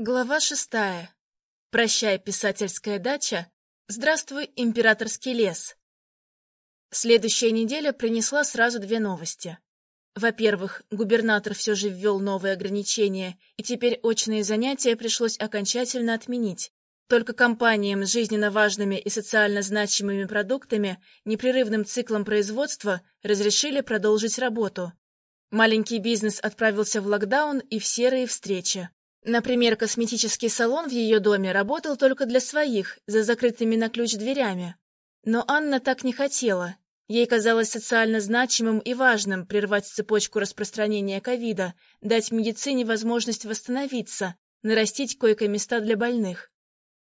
Глава шестая. Прощай, писательская дача. Здравствуй, императорский лес. Следующая неделя принесла сразу две новости. Во-первых, губернатор все же ввел новые ограничения, и теперь очные занятия пришлось окончательно отменить. Только компаниям с жизненно важными и социально значимыми продуктами, непрерывным циклом производства разрешили продолжить работу. Маленький бизнес отправился в локдаун и в серые встречи. Например, косметический салон в ее доме работал только для своих, за закрытыми на ключ дверями. Но Анна так не хотела. Ей казалось социально значимым и важным прервать цепочку распространения ковида, дать медицине возможность восстановиться, нарастить койко-места для больных.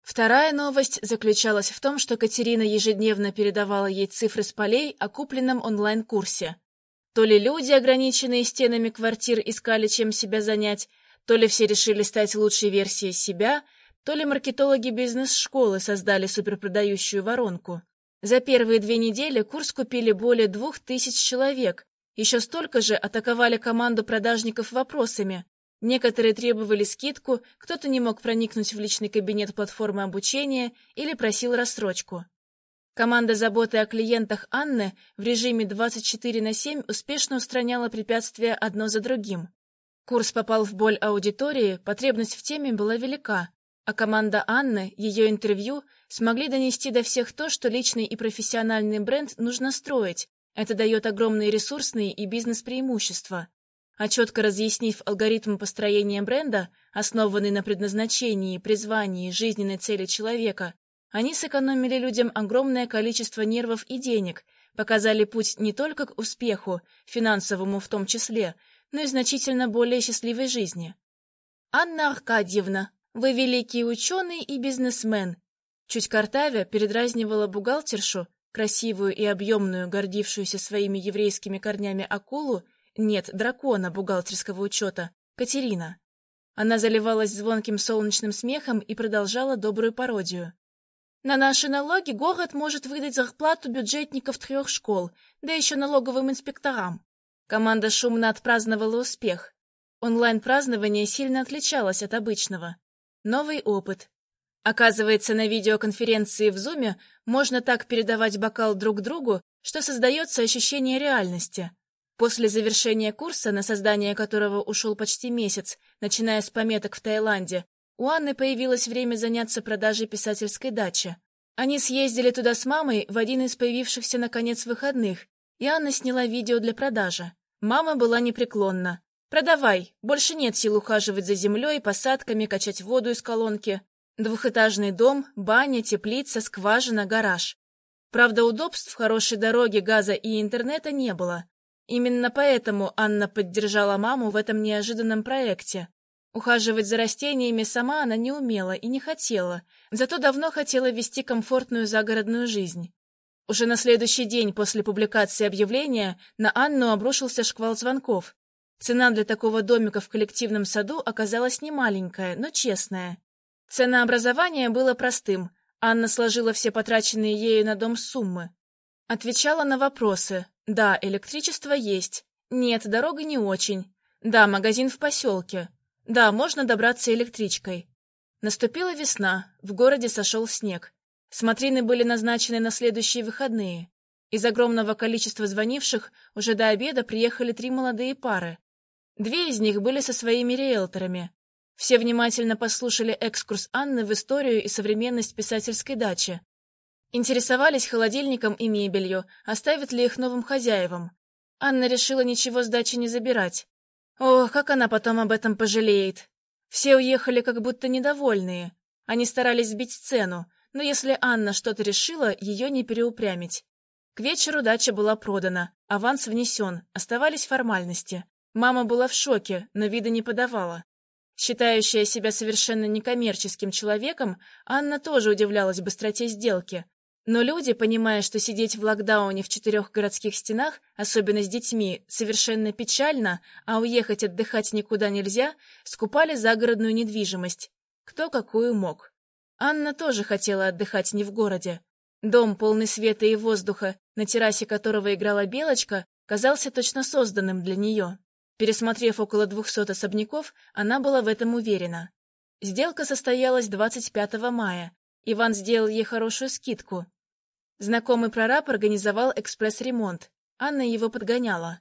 Вторая новость заключалась в том, что Катерина ежедневно передавала ей цифры с полей о купленном онлайн-курсе. То ли люди, ограниченные стенами квартир, искали чем себя занять, то ли все решили стать лучшей версией себя, то ли маркетологи бизнес-школы создали суперпродающую воронку. За первые две недели курс купили более двух тысяч человек, еще столько же атаковали команду продажников вопросами. Некоторые требовали скидку, кто-то не мог проникнуть в личный кабинет платформы обучения или просил рассрочку. Команда заботы о клиентах Анны в режиме 24 на 7 успешно устраняла препятствия одно за другим. Курс попал в боль аудитории, потребность в теме была велика, а команда Анны, ее интервью, смогли донести до всех то, что личный и профессиональный бренд нужно строить. Это дает огромные ресурсные и бизнес-преимущества. А четко разъяснив алгоритм построения бренда, основанный на предназначении, призвании, жизненной цели человека, они сэкономили людям огромное количество нервов и денег, показали путь не только к успеху, финансовому в том числе, но и значительно более счастливой жизни. «Анна Аркадьевна, вы великий ученый и бизнесмен», чуть картавя передразнивала бухгалтершу, красивую и объемную, гордившуюся своими еврейскими корнями акулу, нет, дракона бухгалтерского учета, Катерина. Она заливалась звонким солнечным смехом и продолжала добрую пародию. На наши налоги город может выдать зарплату бюджетников трех школ, да еще налоговым инспекторам. Команда шумно отпраздновала успех. Онлайн-празднование сильно отличалось от обычного. Новый опыт. Оказывается, на видеоконференции в Зуме можно так передавать бокал друг другу, что создается ощущение реальности. После завершения курса, на создание которого ушел почти месяц, начиная с пометок в Таиланде, у Анны появилось время заняться продажей писательской дачи. Они съездили туда с мамой в один из появившихся наконец выходных, и Анна сняла видео для продажи. Мама была непреклонна. «Продавай, больше нет сил ухаживать за землей, посадками, качать воду из колонки. Двухэтажный дом, баня, теплица, скважина, гараж. Правда, удобств, хорошей дороги, газа и интернета не было. Именно поэтому Анна поддержала маму в этом неожиданном проекте. Ухаживать за растениями сама она не умела и не хотела, зато давно хотела вести комфортную загородную жизнь. Уже на следующий день после публикации объявления на Анну обрушился шквал звонков. Цена для такого домика в коллективном саду оказалась немаленькая, но честная. Ценообразование было простым. Анна сложила все потраченные ею на дом суммы. Отвечала на вопросы. Да, электричество есть. Нет, дорога не очень. Да, магазин в поселке. Да, можно добраться электричкой. Наступила весна, в городе сошел снег. Смотрины были назначены на следующие выходные. Из огромного количества звонивших уже до обеда приехали три молодые пары. Две из них были со своими риэлторами. Все внимательно послушали экскурс Анны в историю и современность писательской дачи. Интересовались холодильником и мебелью, оставят ли их новым хозяевам. Анна решила ничего с дачи не забирать. Ох, как она потом об этом пожалеет. Все уехали как будто недовольные. Они старались сбить цену, но если Анна что-то решила, ее не переупрямить. К вечеру дача была продана, аванс внесен, оставались формальности. Мама была в шоке, но вида не подавала. Считающая себя совершенно некоммерческим человеком, Анна тоже удивлялась быстроте сделки. Но люди, понимая, что сидеть в локдауне в четырех городских стенах, особенно с детьми, совершенно печально, а уехать отдыхать никуда нельзя, скупали загородную недвижимость. Кто какую мог. Анна тоже хотела отдыхать не в городе. Дом, полный света и воздуха, на террасе которого играла белочка, казался точно созданным для нее. Пересмотрев около двухсот особняков, она была в этом уверена. Сделка состоялась 25 мая. Иван сделал ей хорошую скидку. Знакомый прораб организовал экспресс-ремонт. Анна его подгоняла.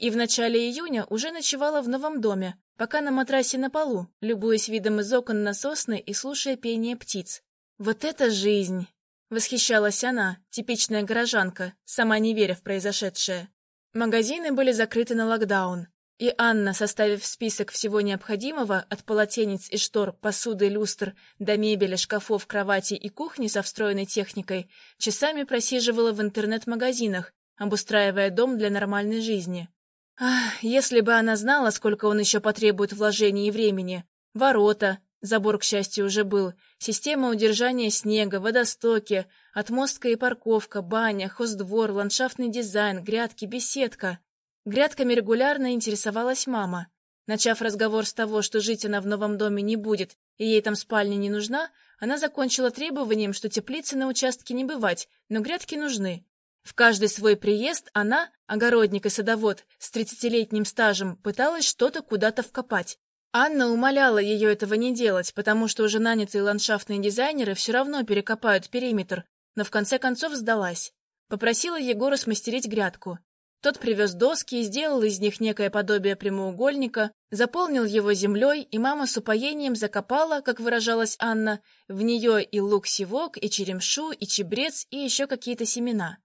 И в начале июня уже ночевала в новом доме, пока на матрасе на полу, любуясь видом из окон на сосны и слушая пение птиц. «Вот это жизнь!» — восхищалась она, типичная горожанка, сама не веря в произошедшее. Магазины были закрыты на локдаун, и Анна, составив список всего необходимого, от полотенец и штор, посуды, люстр до мебели, шкафов, кровати и кухни со встроенной техникой, часами просиживала в интернет-магазинах, обустраивая дом для нормальной жизни. Ах, если бы она знала, сколько он еще потребует вложений и времени. Ворота, забор, к счастью, уже был, система удержания снега, водостоки, отмостка и парковка, баня, хоздвор, ландшафтный дизайн, грядки, беседка. Грядками регулярно интересовалась мама. Начав разговор с того, что жить она в новом доме не будет, и ей там спальня не нужна, она закончила требованием, что теплицы на участке не бывать, но грядки нужны. В каждый свой приезд она, огородник и садовод с тридцатилетним стажем, пыталась что-то куда-то вкопать. Анна умоляла ее этого не делать, потому что уже нанятые ландшафтные дизайнеры все равно перекопают периметр, но в конце концов сдалась. Попросила Егора смастерить грядку. Тот привез доски и сделал из них некое подобие прямоугольника, заполнил его землей, и мама с упоением закопала, как выражалась Анна, в нее и лук-севок, и черемшу, и чебрец, и еще какие-то семена.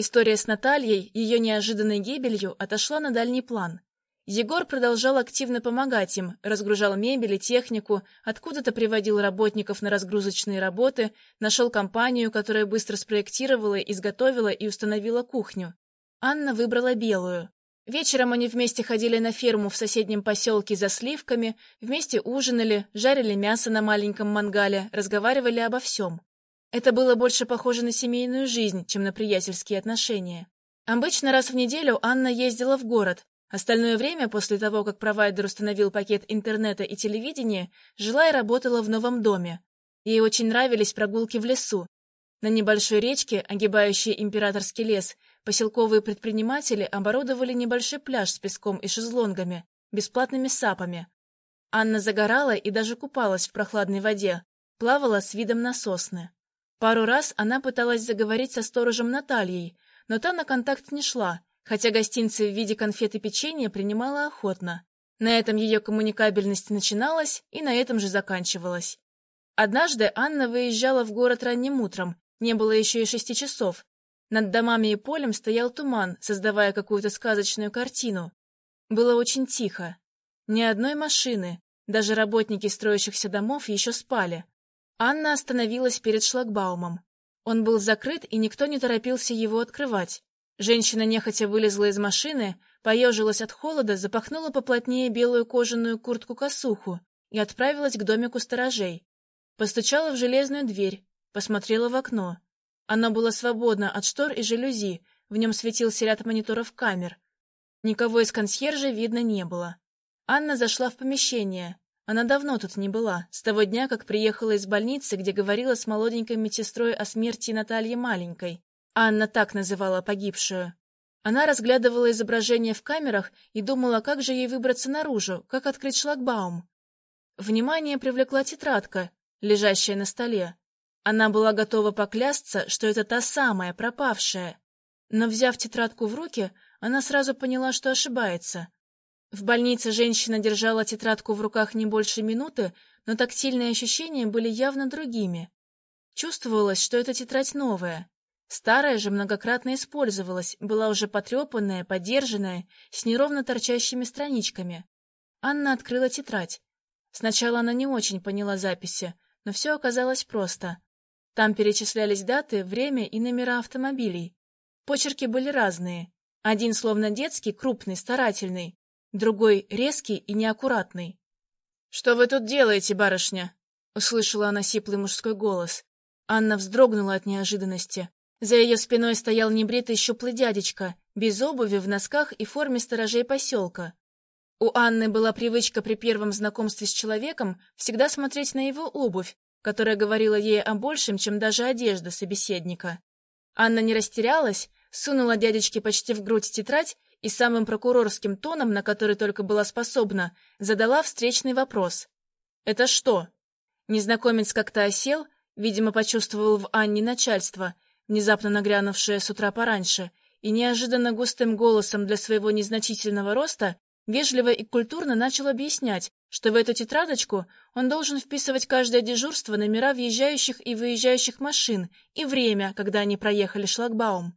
История с Натальей, ее неожиданной гибелью, отошла на дальний план. Егор продолжал активно помогать им, разгружал мебель и технику, откуда-то приводил работников на разгрузочные работы, нашел компанию, которая быстро спроектировала, изготовила и установила кухню. Анна выбрала белую. Вечером они вместе ходили на ферму в соседнем поселке за сливками, вместе ужинали, жарили мясо на маленьком мангале, разговаривали обо всем. Это было больше похоже на семейную жизнь, чем на приятельские отношения. Обычно раз в неделю Анна ездила в город. Остальное время, после того, как провайдер установил пакет интернета и телевидения, жила и работала в новом доме. Ей очень нравились прогулки в лесу. На небольшой речке, огибающей императорский лес, Поселковые предприниматели оборудовали небольшой пляж с песком и шезлонгами, бесплатными сапами. Анна загорала и даже купалась в прохладной воде, плавала с видом на сосны. Пару раз она пыталась заговорить со сторожем Натальей, но та на контакт не шла, хотя гостинцы в виде конфет и печенья принимала охотно. На этом ее коммуникабельность начиналась и на этом же заканчивалась. Однажды Анна выезжала в город ранним утром, не было еще и шести часов, над домами и полем стоял туман, создавая какую-то сказочную картину. Было очень тихо. Ни одной машины, даже работники строящихся домов еще спали. Анна остановилась перед шлагбаумом. Он был закрыт, и никто не торопился его открывать. Женщина нехотя вылезла из машины, поежилась от холода, запахнула поплотнее белую кожаную куртку-косуху и отправилась к домику сторожей. Постучала в железную дверь, посмотрела в окно. Оно было свободно от штор и жалюзи, в нем светился ряд мониторов камер. Никого из консьержей видно не было. Анна зашла в помещение. Она давно тут не была, с того дня, как приехала из больницы, где говорила с молоденькой медсестрой о смерти Натальи Маленькой. Анна так называла погибшую. Она разглядывала изображение в камерах и думала, как же ей выбраться наружу, как открыть шлагбаум. Внимание привлекла тетрадка, лежащая на столе. Она была готова поклясться, что это та самая пропавшая. Но, взяв тетрадку в руки, она сразу поняла, что ошибается. В больнице женщина держала тетрадку в руках не больше минуты, но тактильные ощущения были явно другими. Чувствовалось, что эта тетрадь новая. Старая же многократно использовалась, была уже потрепанная, подержанная, с неровно торчащими страничками. Анна открыла тетрадь. Сначала она не очень поняла записи, но все оказалось просто. Там перечислялись даты, время и номера автомобилей. Почерки были разные. Один словно детский, крупный, старательный, другой резкий и неаккуратный. «Что вы тут делаете, барышня?» — услышала она сиплый мужской голос. Анна вздрогнула от неожиданности. За ее спиной стоял небритый щуплый дядечка, без обуви, в носках и форме сторожей поселка. У Анны была привычка при первом знакомстве с человеком всегда смотреть на его обувь, которая говорила ей о большем, чем даже одежда собеседника. Анна не растерялась, сунула дядечке почти в грудь тетрадь и самым прокурорским тоном, на который только была способна, задала встречный вопрос. «Это что?» Незнакомец как-то осел, видимо, почувствовал в Анне начальство, внезапно нагрянувшее с утра пораньше, и неожиданно густым голосом для своего незначительного роста вежливо и культурно начал объяснять, что в эту тетрадочку он должен вписывать каждое дежурство номера въезжающих и выезжающих машин и время, когда они проехали шлагбаум.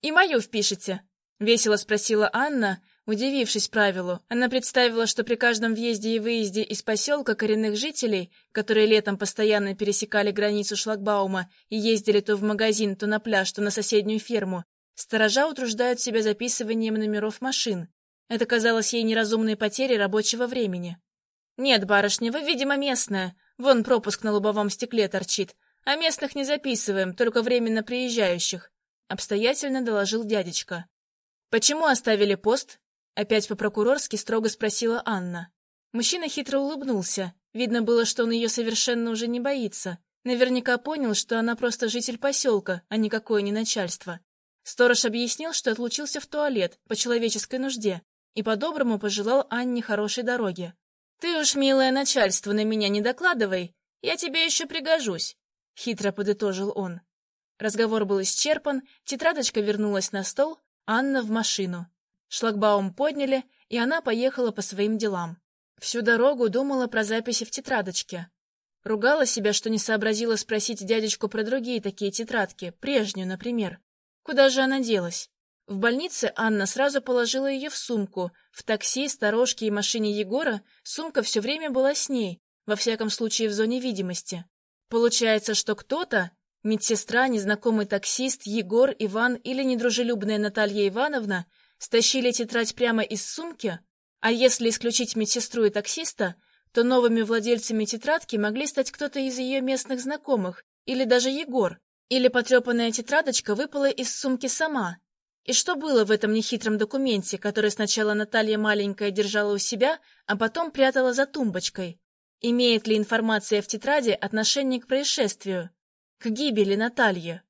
«И мою впишите?» — весело спросила Анна, Удивившись правилу, она представила, что при каждом въезде и выезде из поселка коренных жителей, которые летом постоянно пересекали границу шлагбаума и ездили то в магазин, то на пляж, то на соседнюю ферму, сторожа утруждают себя записыванием номеров машин. Это казалось ей неразумной потерей рабочего времени. «Нет, барышня, вы, видимо, местная. Вон пропуск на лобовом стекле торчит. А местных не записываем, только временно приезжающих», — обстоятельно доложил дядечка. «Почему оставили пост?» Опять по-прокурорски строго спросила Анна. Мужчина хитро улыбнулся. Видно было, что он ее совершенно уже не боится. Наверняка понял, что она просто житель поселка, а никакое не начальство. Сторож объяснил, что отлучился в туалет по человеческой нужде и по-доброму пожелал Анне хорошей дороги. «Ты уж, милое начальство, на меня не докладывай, я тебе еще пригожусь», — хитро подытожил он. Разговор был исчерпан, тетрадочка вернулась на стол, Анна в машину. Шлагбаум подняли, и она поехала по своим делам. Всю дорогу думала про записи в тетрадочке. Ругала себя, что не сообразила спросить дядечку про другие такие тетрадки, прежнюю, например. Куда же она делась? В больнице Анна сразу положила ее в сумку. В такси, сторожке и машине Егора сумка все время была с ней, во всяком случае в зоне видимости. Получается, что кто-то, медсестра, незнакомый таксист, Егор, Иван или недружелюбная Наталья Ивановна, стащили тетрадь прямо из сумки, а если исключить медсестру и таксиста, то новыми владельцами тетрадки могли стать кто-то из ее местных знакомых, или даже Егор, или потрепанная тетрадочка выпала из сумки сама. И что было в этом нехитром документе, который сначала Наталья маленькая держала у себя, а потом прятала за тумбочкой? Имеет ли информация в тетради отношение к происшествию? К гибели Натальи?